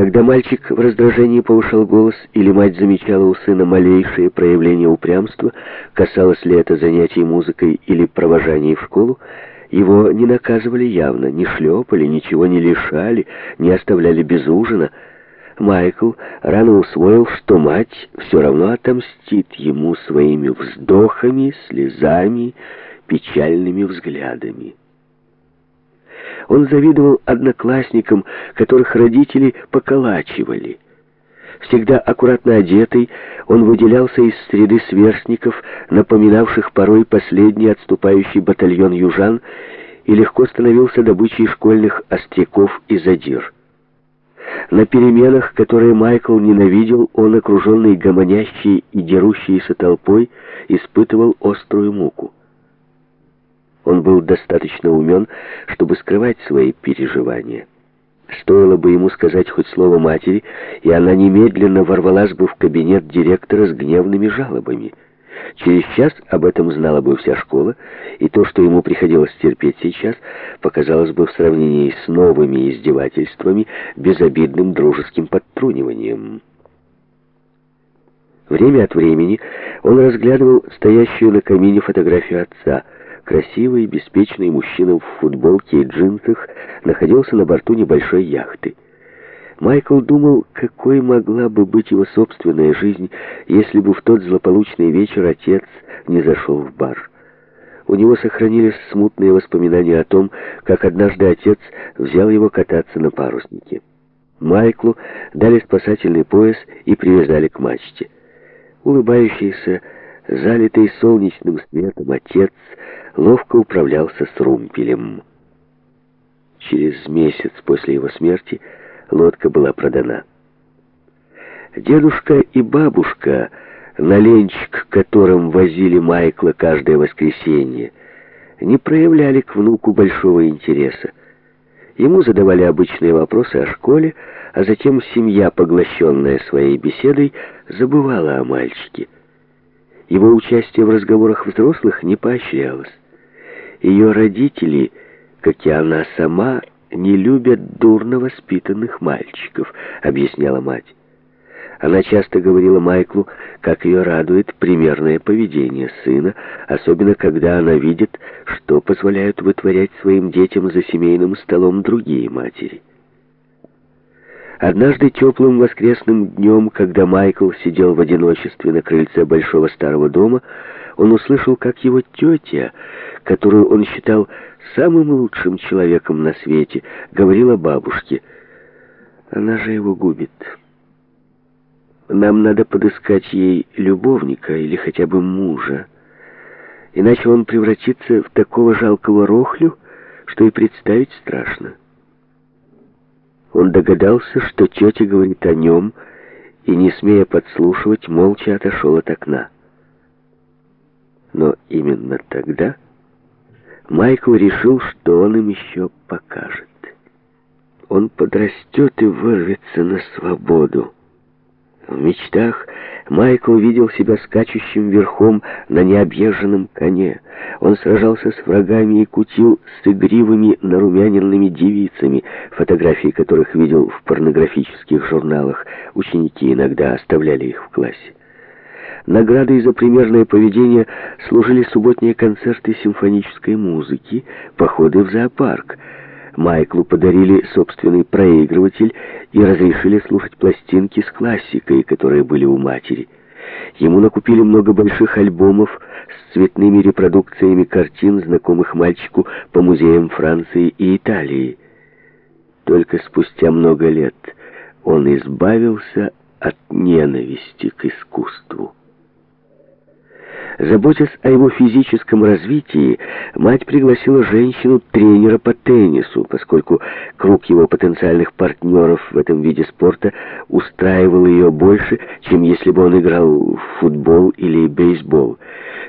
Когда мальчик в раздражении повышал голос, или мать замечала у сына малейшее проявление упрямства, касалось ли это занятий музыкой или провожаний в школу, его не наказывали явно, не шлепали, ничего не лишали, не оставляли без ужина. Майкл рано усвоил, что мать все равно отомстит ему своими вздохами, слезами, печальными взглядами. Он завидовал одноклассникам, которых родители поколачивали. Всегда аккуратно одетый, он выделялся из среды сверстников, напоминавших порой последний отступающий батальон южан, и легко становился добычей школьных остряков и задир. На переменах, которые Майкл ненавидел, он, окруженный гомонящей и дерущейся толпой, испытывал острую муку. Он был достаточно умен, чтобы скрывать свои переживания. Стоило бы ему сказать хоть слово матери, и она немедленно ворвалась бы в кабинет директора с гневными жалобами. Через час об этом знала бы вся школа, и то, что ему приходилось терпеть сейчас, показалось бы в сравнении с новыми издевательствами безобидным дружеским подтруниванием. Время от времени он разглядывал стоящую на камине фотографию отца — Красивый, беспечный мужчина в футболке и джинсах находился на борту небольшой яхты. Майкл думал, какой могла бы быть его собственная жизнь, если бы в тот злополучный вечер отец не зашел в бар. У него сохранились смутные воспоминания о том, как однажды отец взял его кататься на паруснике. Майклу дали спасательный пояс и привязали к мачте. Улыбающийся, залитый солнечным светом отец ловко управлялся с румпелем. Через месяц после его смерти лодка была продана. Дедушка и бабушка, на ленч к которым возили Майкла каждое воскресенье, не проявляли к внуку большого интереса. Ему задавали обычные вопросы о школе, а затем семья, поглощенная своей беседой, забывала о мальчике. Его участие в разговорах взрослых не поощрялось. Ее родители, как и она сама, не любят дурно воспитанных мальчиков, объясняла мать. Она часто говорила Майклу, как ее радует примерное поведение сына, особенно когда она видит, что позволяют вытворять своим детям за семейным столом другие матери. Однажды теплым воскресным днем, когда Майкл сидел в одиночестве на крыльце большого старого дома, он услышал, как его тетя, которую он считал самым лучшим человеком на свете, говорила бабушке, «Она же его губит. Нам надо подыскать ей любовника или хотя бы мужа, иначе он превратится в такого жалкого рохлю, что и представить страшно». Он догадался, что тетя говорит о нем, и, не смея подслушивать, молча отошел от окна. Но именно тогда Майкл решил, что он им еще покажет. Он подрастет и вырвется на свободу. В мечтах Майкл видел себя скачущим верхом на необъезженном коне. Он сражался с врагами и кутил с игривыми нарумяненными девицами, фотографии которых видел в порнографических журналах. Ученики иногда оставляли их в классе. Наградой за примерное поведение служили субботние концерты симфонической музыки, походы в зоопарк — Майклу подарили собственный проигрыватель и разрешили слушать пластинки с классикой, которые были у матери. Ему накупили много больших альбомов с цветными репродукциями картин, знакомых мальчику по музеям Франции и Италии. Только спустя много лет он избавился от ненависти к искусству. Заботясь о его физическом развитии, мать пригласила женщину-тренера по теннису, поскольку круг его потенциальных партнеров в этом виде спорта устраивал ее больше, чем если бы он играл в футбол или бейсбол.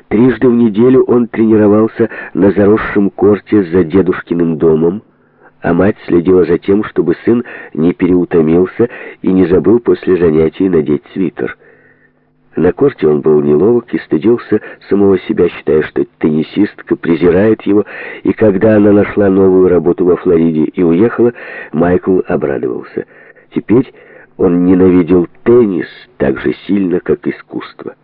Трижды в неделю он тренировался на заросшем корте за дедушкиным домом, а мать следила за тем, чтобы сын не переутомился и не забыл после занятий надеть свитер. На корте он был неловок и стыдился самого себя, считая, что теннисистка презирает его, и когда она нашла новую работу во Флориде и уехала, Майкл обрадовался. Теперь он ненавидел теннис так же сильно, как искусство.